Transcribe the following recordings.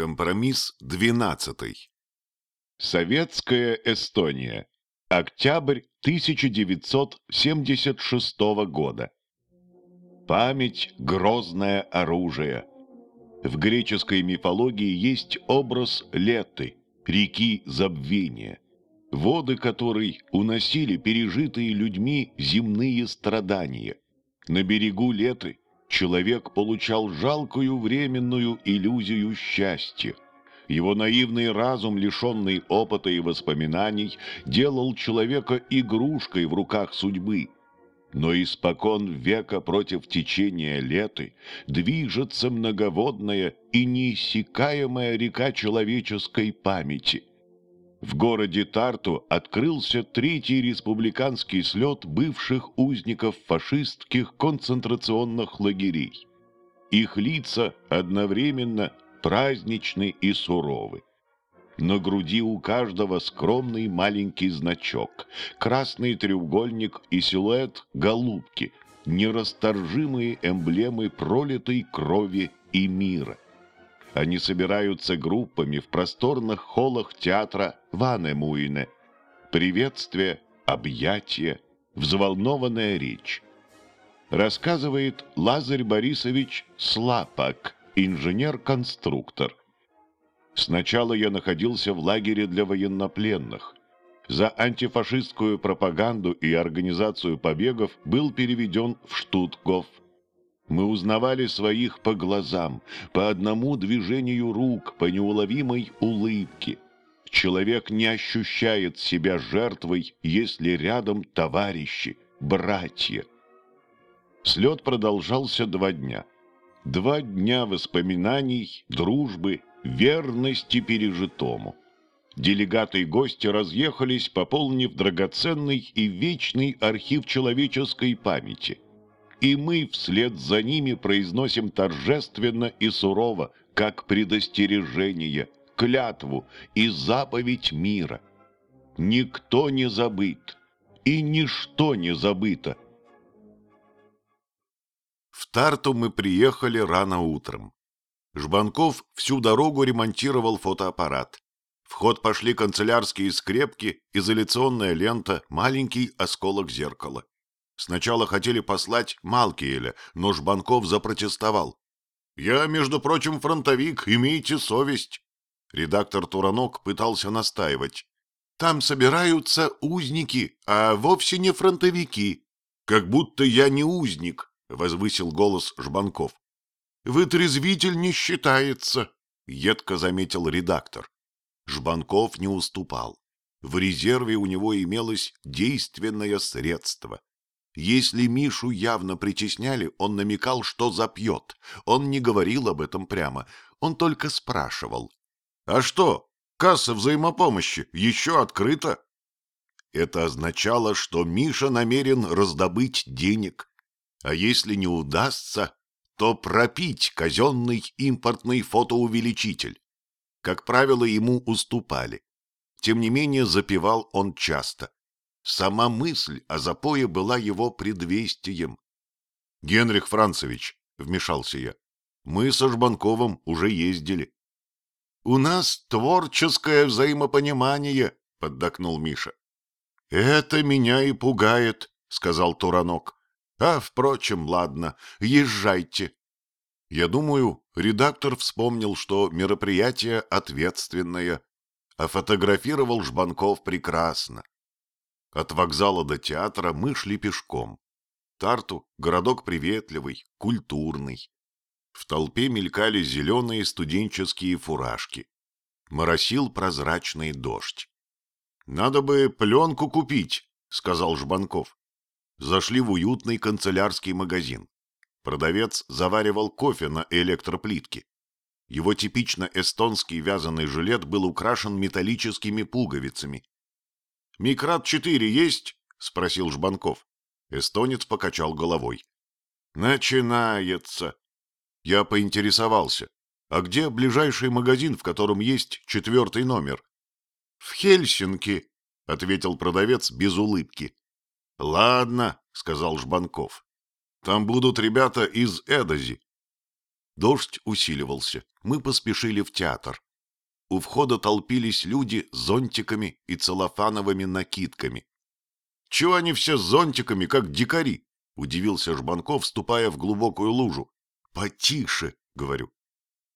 Компромисс 12. Советская Эстония. Октябрь 1976 года. Память – грозное оружие. В греческой мифологии есть образ Леты, реки забвения, воды которой уносили пережитые людьми земные страдания. На берегу Леты человек получал жалкую временную иллюзию счастья. Его наивный разум, лишенный опыта и воспоминаний, делал человека игрушкой в руках судьбы. Но испокон века против течения леты движется многоводная и неиссякаемая река человеческой памяти. В городе Тарту открылся третий республиканский слет бывших узников фашистских концентрационных лагерей. Их лица одновременно праздничны и суровы. На груди у каждого скромный маленький значок, красный треугольник и силуэт голубки, нерасторжимые эмблемы пролитой крови и мира. Они собираются группами в просторных холлах театра Ванемуине. Приветствие, объятие, взволнованная речь. Рассказывает Лазарь Борисович Слапак, инженер-конструктор. Сначала я находился в лагере для военнопленных. За антифашистскую пропаганду и организацию побегов был переведен в Штутгоф мы узнавали своих по глазам, по одному движению рук, по неуловимой улыбке. Человек не ощущает себя жертвой, если рядом товарищи, братья. Слет продолжался два дня. Два дня воспоминаний, дружбы, верности пережитому. Делегаты и гости разъехались, пополнив драгоценный и вечный архив человеческой памяти – и мы вслед за ними произносим торжественно и сурово, как предостережение, клятву и заповедь мира. Никто не забыт, и ничто не забыто. В Тарту мы приехали рано утром. Жбанков всю дорогу ремонтировал фотоаппарат. В ход пошли канцелярские скрепки, изоляционная лента, маленький осколок зеркала. Сначала хотели послать Малкиеля, но Жбанков запротестовал. «Я, между прочим, фронтовик, имейте совесть». Редактор Туранок пытался настаивать. «Там собираются узники, а вовсе не фронтовики». «Как будто я не узник», — возвысил голос Жбанков. «Вытрезвитель не считается», — едко заметил редактор. Жбанков не уступал. В резерве у него имелось действенное средство. Если Мишу явно притесняли, он намекал, что запьет. Он не говорил об этом прямо, он только спрашивал. «А что, касса взаимопомощи еще открыта?» Это означало, что Миша намерен раздобыть денег. А если не удастся, то пропить казенный импортный фотоувеличитель. Как правило, ему уступали. Тем не менее, запивал он часто. Сама мысль о запое была его предвестием. — Генрих Францевич, — вмешался я, — мы со Жбанковым уже ездили. — У нас творческое взаимопонимание, — поддакнул Миша. — Это меня и пугает, — сказал Туранок. — А, впрочем, ладно, езжайте. Я думаю, редактор вспомнил, что мероприятие ответственное, а фотографировал Жбанков прекрасно. От вокзала до театра мы шли пешком. Тарту – городок приветливый, культурный. В толпе мелькали зеленые студенческие фуражки. Моросил прозрачный дождь. «Надо бы пленку купить», — сказал Жбанков. Зашли в уютный канцелярский магазин. Продавец заваривал кофе на электроплитке. Его типично эстонский вязаный жилет был украшен металлическими пуговицами. «Микрат-4 есть?» — спросил Жбанков. Эстонец покачал головой. «Начинается!» Я поинтересовался. «А где ближайший магазин, в котором есть четвертый номер?» «В Хельсинки», — ответил продавец без улыбки. «Ладно», — сказал Жбанков. «Там будут ребята из Эдози». Дождь усиливался. Мы поспешили в театр. У входа толпились люди с зонтиками и целлофановыми накидками. «Чего они все с зонтиками, как дикари?» — удивился Жбанков, вступая в глубокую лужу. «Потише!» — говорю.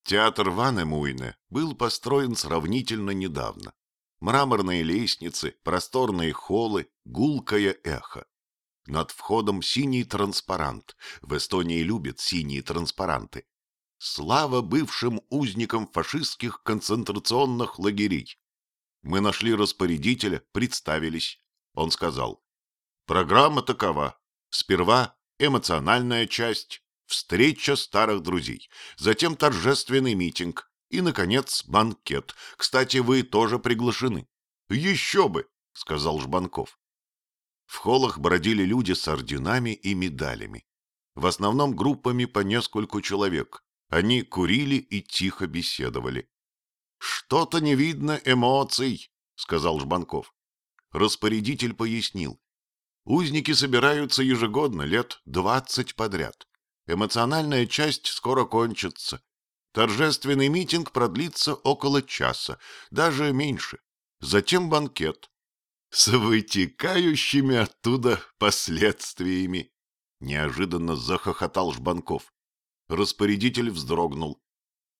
Театр Ванемуйне был построен сравнительно недавно. Мраморные лестницы, просторные холлы, гулкое эхо. Над входом синий транспарант. В Эстонии любят синие транспаранты. Слава бывшим узникам фашистских концентрационных лагерей. Мы нашли распорядителя, представились. Он сказал, программа такова. Сперва эмоциональная часть, встреча старых друзей, затем торжественный митинг и, наконец, банкет. Кстати, вы тоже приглашены. Еще бы, сказал Жбанков. В холлах бродили люди с орденами и медалями. В основном группами по нескольку человек. Они курили и тихо беседовали. «Что-то не видно эмоций», — сказал Жбанков. Распорядитель пояснил. Узники собираются ежегодно, лет двадцать подряд. Эмоциональная часть скоро кончится. Торжественный митинг продлится около часа, даже меньше. Затем банкет. С вытекающими оттуда последствиями. Неожиданно захохотал Жбанков. Распорядитель вздрогнул.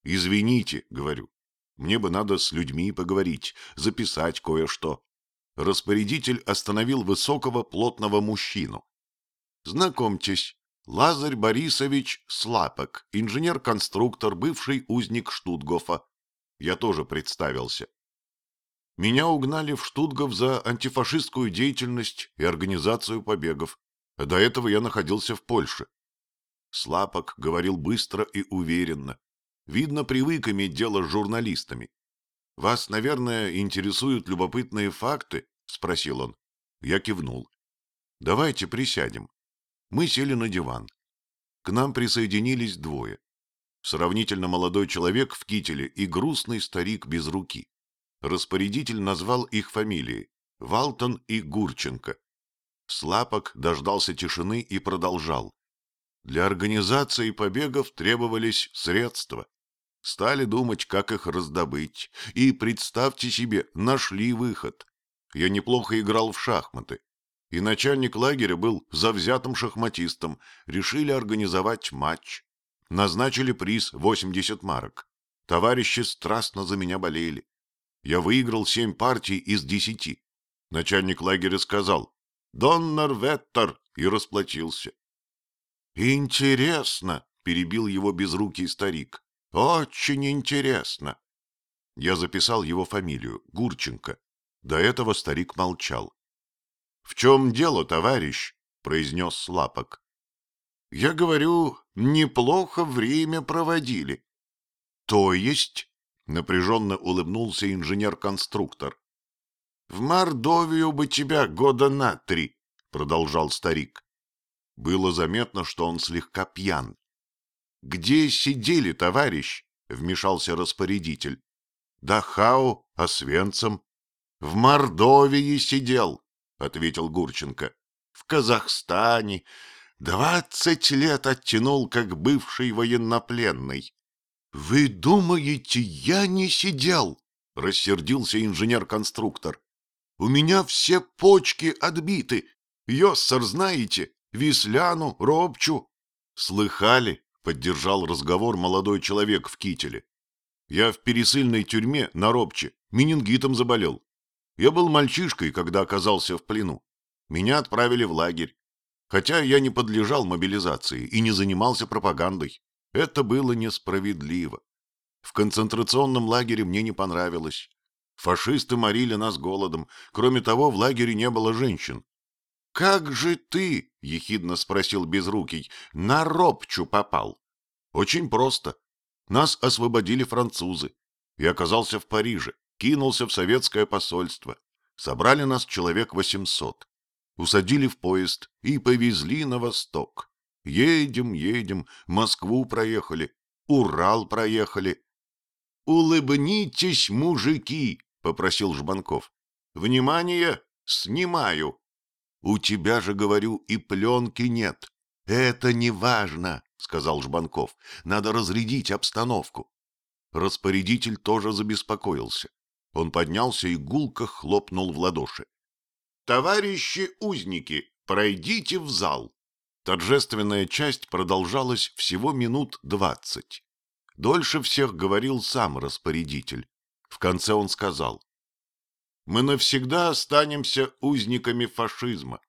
«Извините», — говорю, — «мне бы надо с людьми поговорить, записать кое-что». Распорядитель остановил высокого плотного мужчину. «Знакомьтесь, Лазарь Борисович Слапок, инженер-конструктор, бывший узник Штутгофа. Я тоже представился. Меня угнали в Штутгов за антифашистскую деятельность и организацию побегов. До этого я находился в Польше. Слапок говорил быстро и уверенно. Видно, привык иметь дело с журналистами. «Вас, наверное, интересуют любопытные факты?» — спросил он. Я кивнул. «Давайте присядем». Мы сели на диван. К нам присоединились двое. Сравнительно молодой человек в кителе и грустный старик без руки. Распорядитель назвал их фамилии – Валтон и Гурченко. Слапок дождался тишины и продолжал. Для организации побегов требовались средства. Стали думать, как их раздобыть. И, представьте себе, нашли выход. Я неплохо играл в шахматы. И начальник лагеря был завзятым шахматистом. Решили организовать матч. Назначили приз 80 марок. Товарищи страстно за меня болели. Я выиграл семь партий из десяти. Начальник лагеря сказал «Доннер Веттер» и расплатился. «Интересно», — перебил его безрукий старик. «Очень интересно». Я записал его фамилию, Гурченко. До этого старик молчал. «В чем дело, товарищ?» — произнес Слапок. «Я говорю, неплохо время проводили». «То есть?» — напряженно улыбнулся инженер-конструктор. «В Мордовию бы тебя года на три», — продолжал старик. Было заметно, что он слегка пьян. «Где сидели, товарищ?» — вмешался распорядитель. «Дахау, Освенцем». «В Мордовии сидел», — ответил Гурченко. «В Казахстане. Двадцать лет оттянул, как бывший военнопленный». «Вы думаете, я не сидел?» — рассердился инженер-конструктор. «У меня все почки отбиты. Йоссер знаете, Висляну, Робчу. Слыхали? Поддержал разговор молодой человек в кителе. Я в пересыльной тюрьме на Робче менингитом заболел. Я был мальчишкой, когда оказался в плену. Меня отправили в лагерь. Хотя я не подлежал мобилизации и не занимался пропагандой. Это было несправедливо. В концентрационном лагере мне не понравилось. Фашисты морили нас голодом. Кроме того, в лагере не было женщин. «Как же ты, — ехидно спросил Безрукий, — на Робчу попал?» «Очень просто. Нас освободили французы. Я оказался в Париже, кинулся в советское посольство. Собрали нас человек восемьсот. Усадили в поезд и повезли на восток. Едем, едем, Москву проехали, Урал проехали. «Улыбнитесь, мужики!» — попросил Жбанков. «Внимание! Снимаю!» У тебя же, говорю, и пленки нет. Это не важно, сказал Жбанков. «Надо разрядить обстановку». Распорядитель тоже забеспокоился. Он поднялся и гулко хлопнул в ладоши. «Товарищи узники, пройдите в зал!» Торжественная часть продолжалась всего минут двадцать. Дольше всех говорил сам распорядитель. В конце он сказал. «Мы навсегда останемся узниками фашизма.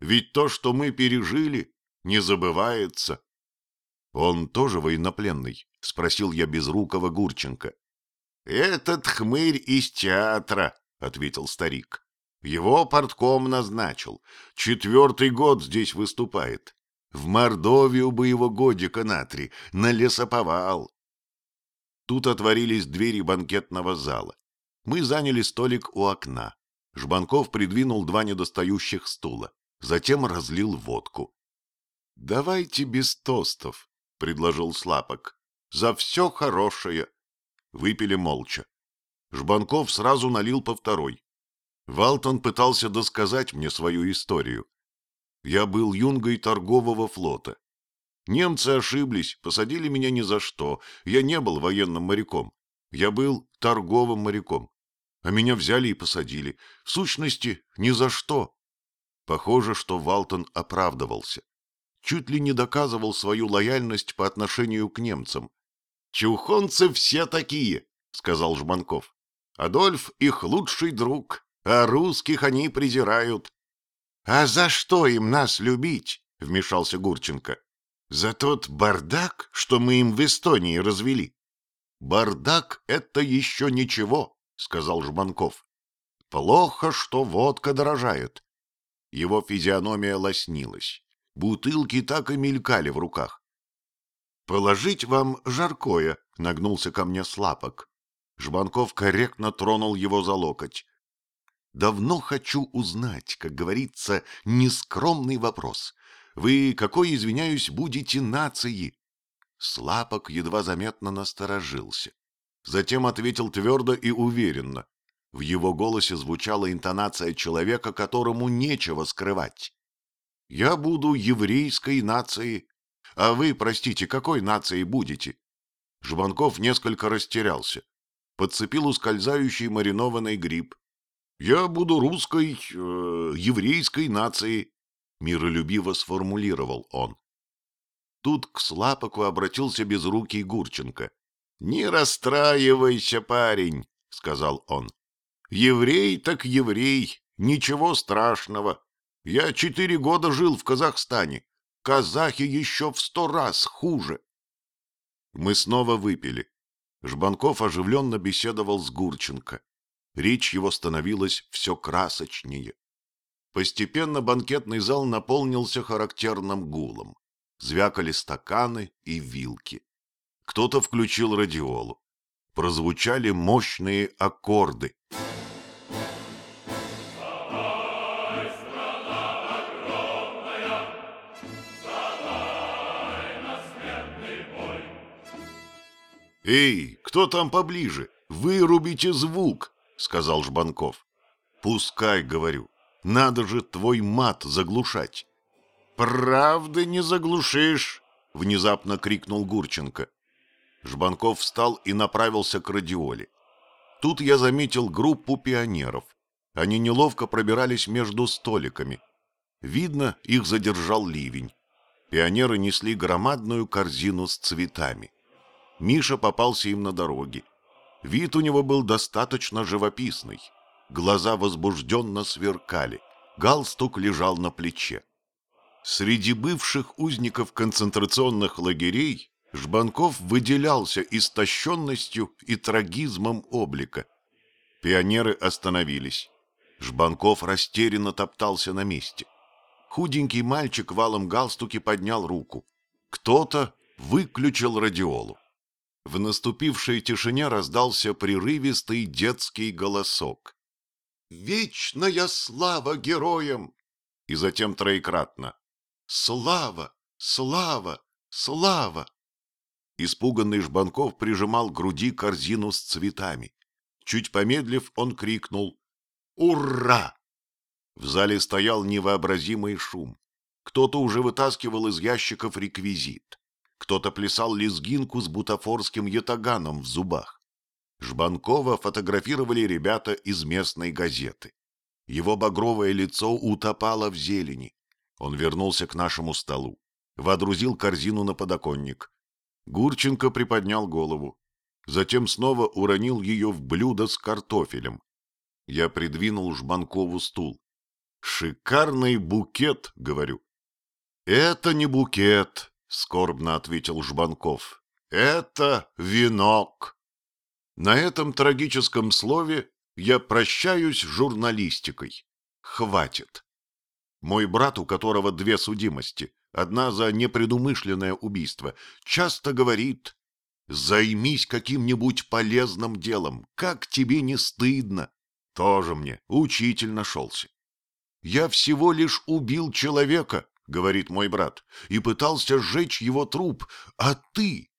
Ведь то, что мы пережили, не забывается». «Он тоже военнопленный?» — спросил я безрукого Гурченко. «Этот хмырь из театра», — ответил старик. «Его портком назначил. Четвертый год здесь выступает. В Мордовию бы его годика на три, на лесоповал». Тут отворились двери банкетного зала. Мы заняли столик у окна. Жбанков придвинул два недостающих стула. Затем разлил водку. «Давайте без тостов», — предложил Слапок. «За все хорошее». Выпили молча. Жбанков сразу налил по второй. Валтон пытался досказать мне свою историю. Я был юнгой торгового флота. Немцы ошиблись, посадили меня ни за что. Я не был военным моряком. Я был торговым моряком. А меня взяли и посадили. В сущности, ни за что. Похоже, что Валтон оправдывался. Чуть ли не доказывал свою лояльность по отношению к немцам. «Чухонцы все такие», — сказал Жманков. «Адольф их лучший друг, а русских они презирают». «А за что им нас любить?» — вмешался Гурченко. «За тот бардак, что мы им в Эстонии развели». «Бардак — это еще ничего», — сказал Жбанков. «Плохо, что водка дорожает». Его физиономия лоснилась. Бутылки так и мелькали в руках. «Положить вам жаркое», — нагнулся ко мне слапок. Жбанков корректно тронул его за локоть. «Давно хочу узнать, как говорится, нескромный вопрос. Вы какой, извиняюсь, будете нацией?» Слапок едва заметно насторожился. Затем ответил твердо и уверенно. В его голосе звучала интонация человека, которому нечего скрывать. «Я буду еврейской нацией, а вы, простите, какой нацией будете? Жбанков несколько растерялся. Подцепил ускользающий маринованный гриб. Я буду русской, э, еврейской нацией, миролюбиво сформулировал он. Тут к Слапаку обратился безрукий Гурченко. «Не расстраивайся, парень», — сказал он. «Еврей так еврей, ничего страшного. Я четыре года жил в Казахстане. Казахи еще в сто раз хуже. Мы снова выпили. Жбанков оживленно беседовал с Гурченко. Речь его становилась все красочнее. Постепенно банкетный зал наполнился характерным гулом. Звякали стаканы и вилки. Кто-то включил радиолу. Прозвучали мощные аккорды. «Эй, кто там поближе? Вырубите звук!» — сказал Жбанков. «Пускай, — говорю, — надо же твой мат заглушать». «Правда не заглушишь!» — внезапно крикнул Гурченко. Жбанков встал и направился к радиоле. Тут я заметил группу пионеров. Они неловко пробирались между столиками. Видно, их задержал ливень. Пионеры несли громадную корзину с цветами. Миша попался им на дороге. Вид у него был достаточно живописный. Глаза возбужденно сверкали. Галстук лежал на плече. Среди бывших узников концентрационных лагерей Жбанков выделялся истощенностью и трагизмом облика. Пионеры остановились. Жбанков растерянно топтался на месте. Худенький мальчик валом галстуки поднял руку. Кто-то выключил радиолу. В наступившей тишине раздался прерывистый детский голосок. «Вечная слава героям!» И затем троекратно. «Слава! Слава! Слава!» Испуганный Жбанков прижимал к груди корзину с цветами. Чуть помедлив, он крикнул «Ура!». В зале стоял невообразимый шум. Кто-то уже вытаскивал из ящиков реквизит. Кто-то плясал лезгинку с бутафорским ятаганом в зубах. Жбанкова фотографировали ребята из местной газеты. Его багровое лицо утопало в зелени. Он вернулся к нашему столу, водрузил корзину на подоконник. Гурченко приподнял голову, затем снова уронил ее в блюдо с картофелем. Я придвинул Жбанкову стул. «Шикарный букет», — говорю. «Это не букет», — скорбно ответил Жбанков. «Это венок». На этом трагическом слове я прощаюсь с журналистикой. Хватит. Мой брат, у которого две судимости, одна за непредумышленное убийство, часто говорит «Займись каким-нибудь полезным делом, как тебе не стыдно?» Тоже мне учитель нашелся. «Я всего лишь убил человека», — говорит мой брат, — «и пытался сжечь его труп, а ты